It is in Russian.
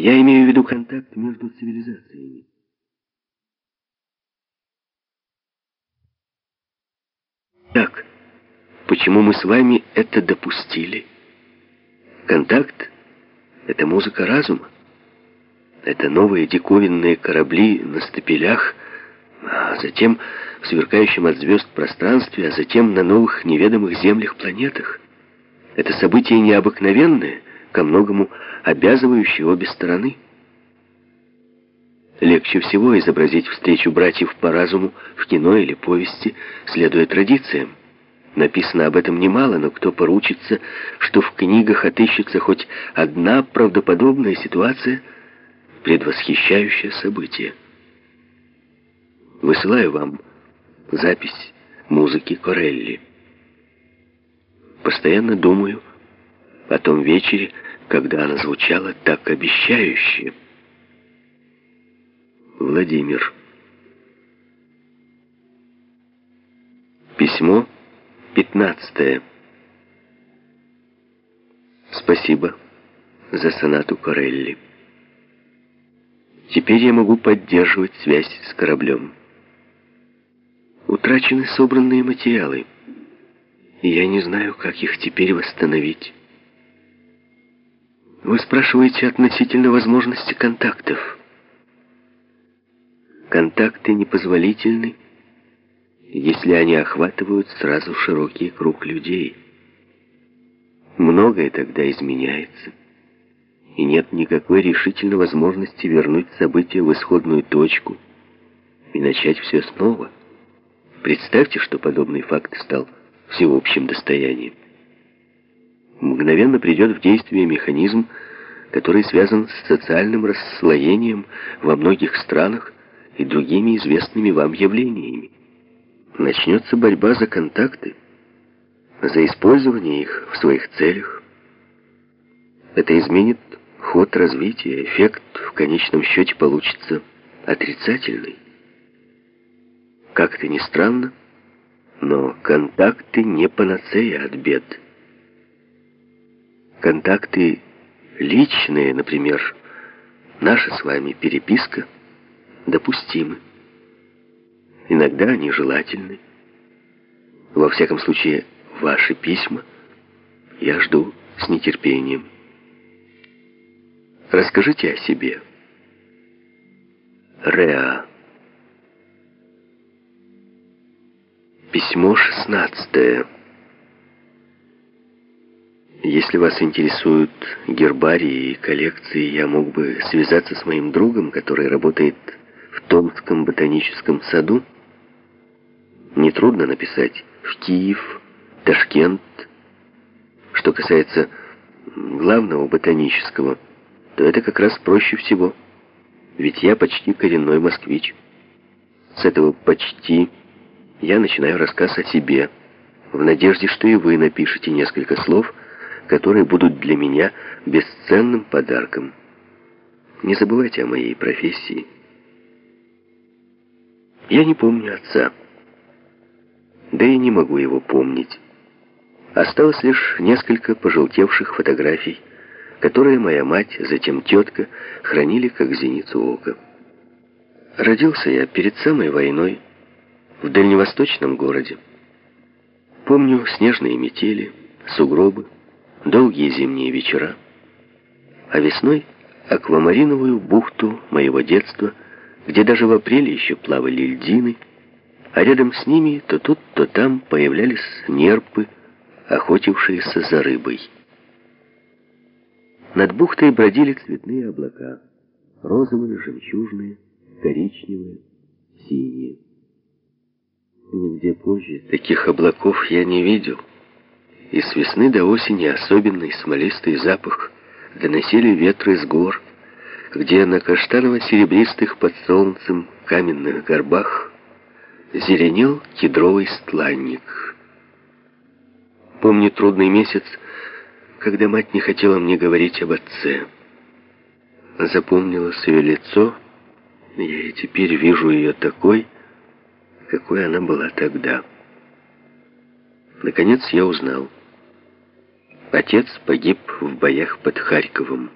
Я имею в виду контакт между цивилизациями. Так, почему мы с вами это допустили? Контакт — это музыка разума. Это новые диковинные корабли на стапелях, а затем в сверкающем от звезд пространстве, а затем на новых неведомых землях-планетах. Это событие необыкновенное, ко многому обязывающее обе стороны. Легче всего изобразить встречу братьев по разуму в кино или повести, следуя традициям. Написано об этом немало, но кто поручится, что в книгах отыщется хоть одна правдоподобная ситуация, предвосхищающая событие. Высылаю вам запись музыки Корелли. Постоянно думаю о том вечере, когда она звучала так обещающе. Владимир. Письмо 15. Спасибо за сонату Корелли. Теперь я могу поддерживать связь с кораблем. Утрачены собранные материалы, и я не знаю, как их теперь восстановить. Вы спрашиваете относительно возможности контактов. Контакты непозволительны, если они охватывают сразу широкий круг людей. Многое тогда изменяется, и нет никакой решительной возможности вернуть события в исходную точку и начать все снова. Представьте, что подобный факт стал всеобщим достоянием. Мгновенно придет в действие механизм, который связан с социальным расслоением во многих странах, и другими известными вам явлениями. Начнется борьба за контакты, за использование их в своих целях. Это изменит ход развития, эффект в конечном счете получится отрицательный. Как это ни странно, но контакты не панацея от бед. Контакты личные, например, наша с вами переписка – допустимы. Иногда они желательны. Во всяком случае, ваши письма я жду с нетерпением. Расскажите о себе. Реа. Письмо шестнадцатое. Если вас интересуют гербарии и коллекции, я мог бы связаться с моим другом, который работает в Томском ботаническом саду, нетрудно написать в Киев, Ташкент. Что касается главного ботанического, то это как раз проще всего, ведь я почти коренной москвич. С этого «почти» я начинаю рассказ о себе, в надежде, что и вы напишете несколько слов, которые будут для меня бесценным подарком. Не забывайте о моей профессии. Я не помню отца. Да и не могу его помнить. Осталось лишь несколько пожелтевших фотографий, которые моя мать, затем тетка, хранили как зеницу ока. Родился я перед самой войной в дальневосточном городе. Помню снежные метели, сугробы, долгие зимние вечера, а весной аквамариновую бухту моего детства – где даже в апреле еще плавали льдины, а рядом с ними то тут, то там появлялись нерпы, охотившиеся за рыбой. Над бухтой бродили цветные облака, розовые, жемчужные, коричневые, синие. Нигде позже таких облаков я не видел, и с весны до осени особенный смолистый запах доносили ветры с гор, где на каштаново-серебристых под солнцем каменных горбах зеленел кедровый стланник. Помню трудный месяц, когда мать не хотела мне говорить об отце. Запомнилось ее лицо, я и теперь вижу ее такой, какой она была тогда. Наконец я узнал. Отец погиб в боях под Харьковом.